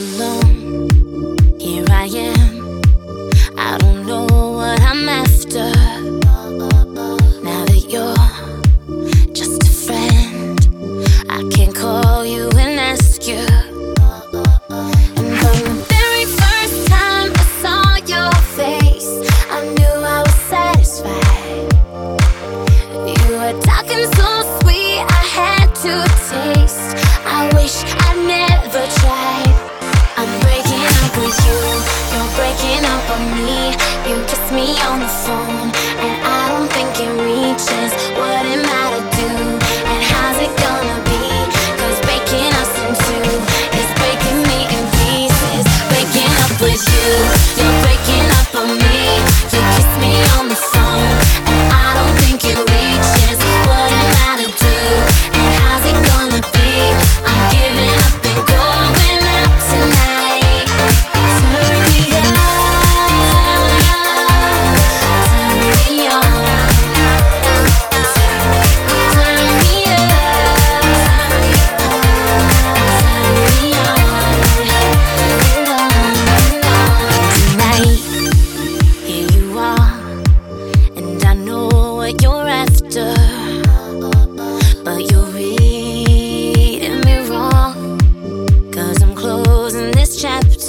love.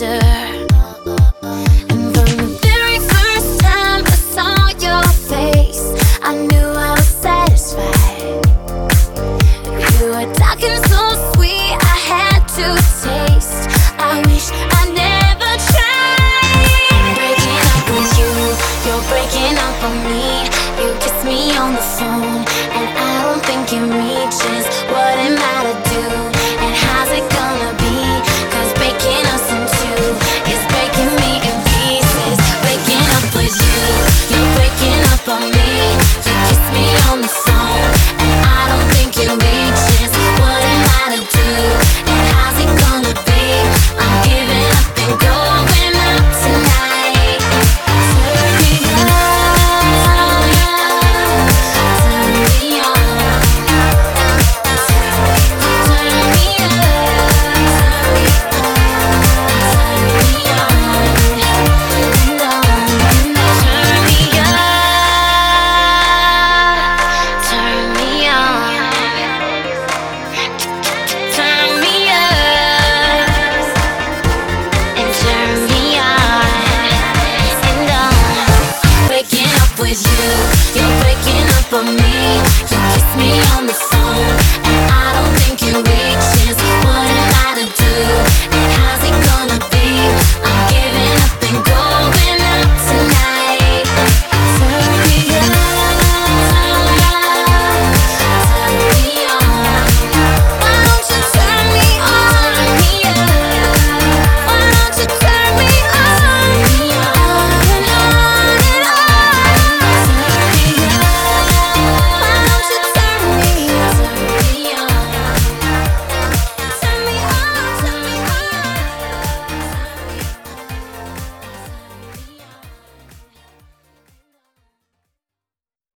answer. you. You're breaking up on me. You kiss me on the phone, and I don't.